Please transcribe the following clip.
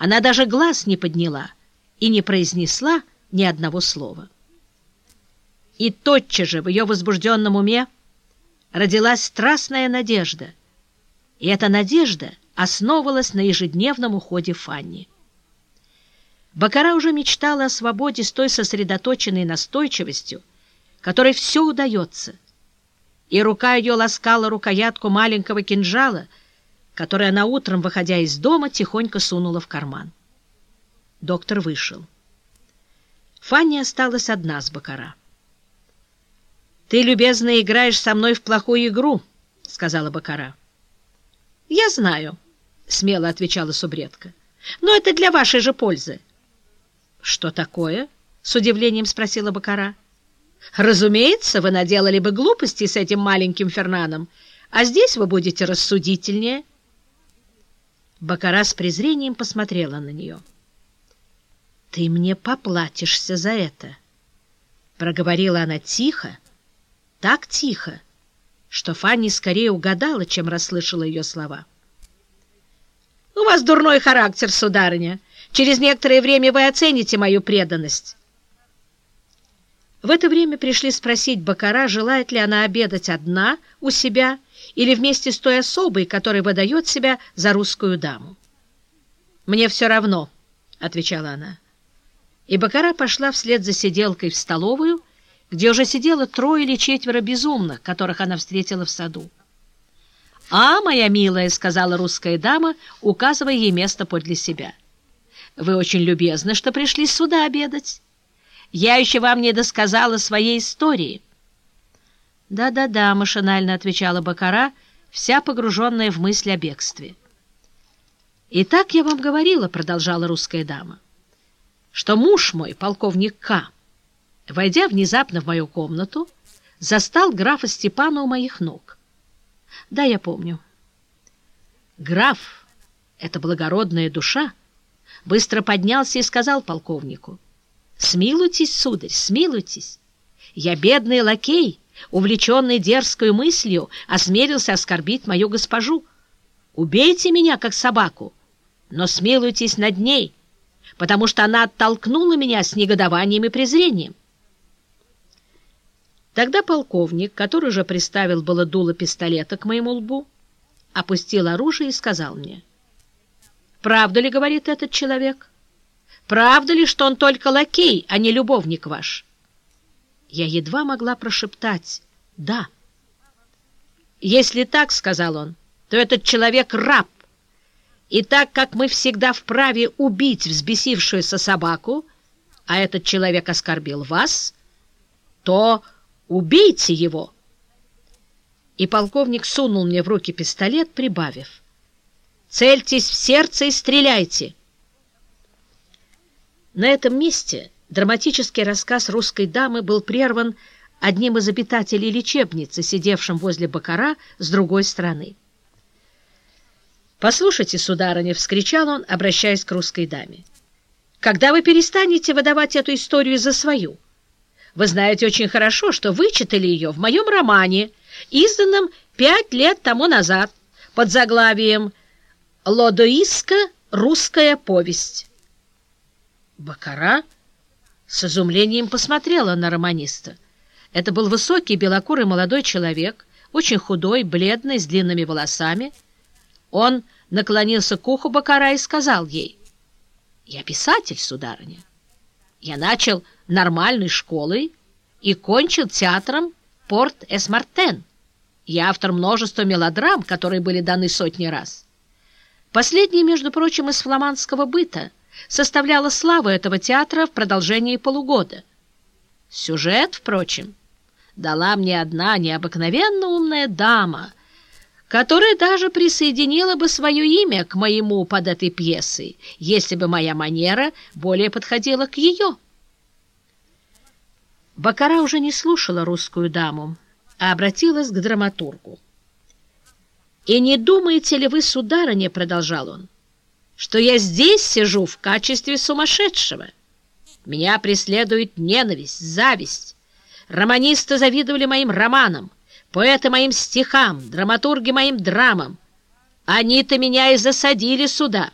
Она даже глаз не подняла и не произнесла ни одного слова. И тотчас же в ее возбужденном уме родилась страстная надежда, и эта надежда основывалась на ежедневном уходе Фанни. Бакара уже мечтала о свободе с той сосредоточенной настойчивостью, которой все удается, и рука ее ласкала рукоятку маленького кинжала, который она утром, выходя из дома, тихонько сунула в карман. Доктор вышел. Фанни осталась одна с Бакара. «Ты, любезно, играешь со мной в плохую игру», — сказала Бакара. «Я знаю», — смело отвечала субредка. «Но это для вашей же пользы». «Что такое?» — с удивлением спросила Бакара. «Разумеется, вы наделали бы глупости с этим маленьким Фернаном, а здесь вы будете рассудительнее». Бакара с презрением посмотрела на нее. «Ты мне поплатишься за это», — проговорила она тихо, так тихо, что Фанни скорее угадала, чем расслышала ее слова. «У вас дурной характер, сударыня. Через некоторое время вы оцените мою преданность». В это время пришли спросить Бакара, желает ли она обедать одна у себя или вместе с той особой, которая выдает себя за русскую даму. «Мне все равно», — отвечала она. И Бакара пошла вслед за сиделкой в столовую, где уже сидело трое или четверо безумных, которых она встретила в саду. «А, моя милая», — сказала русская дама, указывая ей место подле себя. «Вы очень любезны, что пришли сюда обедать. Я еще вам не досказала своей истории». «Да-да-да», — машинально отвечала Бакара, вся погруженная в мысль о бегстве. «И так я вам говорила», — продолжала русская дама, «что муж мой, полковник К., войдя внезапно в мою комнату, застал графа Степана у моих ног. Да, я помню. Граф, эта благородная душа, быстро поднялся и сказал полковнику, «Смилуйтесь, сударь, смилуйтесь. Я бедный лакей, увлеченный дерзкой мыслью, осмелился оскорбить мою госпожу. Убейте меня, как собаку, но смилуйтесь над ней, потому что она оттолкнула меня с негодованием и презрением. Тогда полковник, который уже приставил было дуло пистолета к моему лбу, опустил оружие и сказал мне, «Правда ли, — говорит этот человек, — правда ли, что он только лакей, а не любовник ваш?» Я едва могла прошептать «да». «Если так, — сказал он, — то этот человек — раб, и так как мы всегда вправе убить взбесившуюся собаку, а этот человек оскорбил вас, то убейте его!» И полковник сунул мне в руки пистолет, прибавив «Цельтесь в сердце и стреляйте!» На этом месте драматический рассказ русской дамы был прерван одним из обитателей лечебницы, сидевшим возле Бакара с другой стороны. «Послушайте, сударыня!» — вскричал он, обращаясь к русской даме. «Когда вы перестанете выдавать эту историю за свою?» Вы знаете очень хорошо, что вычитали ее в моем романе, изданном пять лет тому назад, под заглавием «Лодоиска. Русская повесть». Бакара с изумлением посмотрела на романиста. Это был высокий, белокурый молодой человек, очень худой, бледный, с длинными волосами. Он наклонился к уху Бакара и сказал ей, «Я писатель, сударыня. Я начал нормальной школой и кончил театром Порт-Эс-Мартен. Я автор множества мелодрам, которые были даны сотни раз. Последняя, между прочим, из фламандского быта составляла славу этого театра в продолжении полугода. Сюжет, впрочем, дала мне одна необыкновенно умная дама, которая даже присоединила бы свое имя к моему под этой пьесой, если бы моя манера более подходила к ее. Бакара уже не слушала русскую даму, а обратилась к драматургу. «И не думаете ли вы, сударыня, — продолжал он, — что я здесь сижу в качестве сумасшедшего? Меня преследует ненависть, зависть. Романисты завидовали моим романам, поэты моим стихам, драматурги моим драмам. Они-то меня и засадили сюда».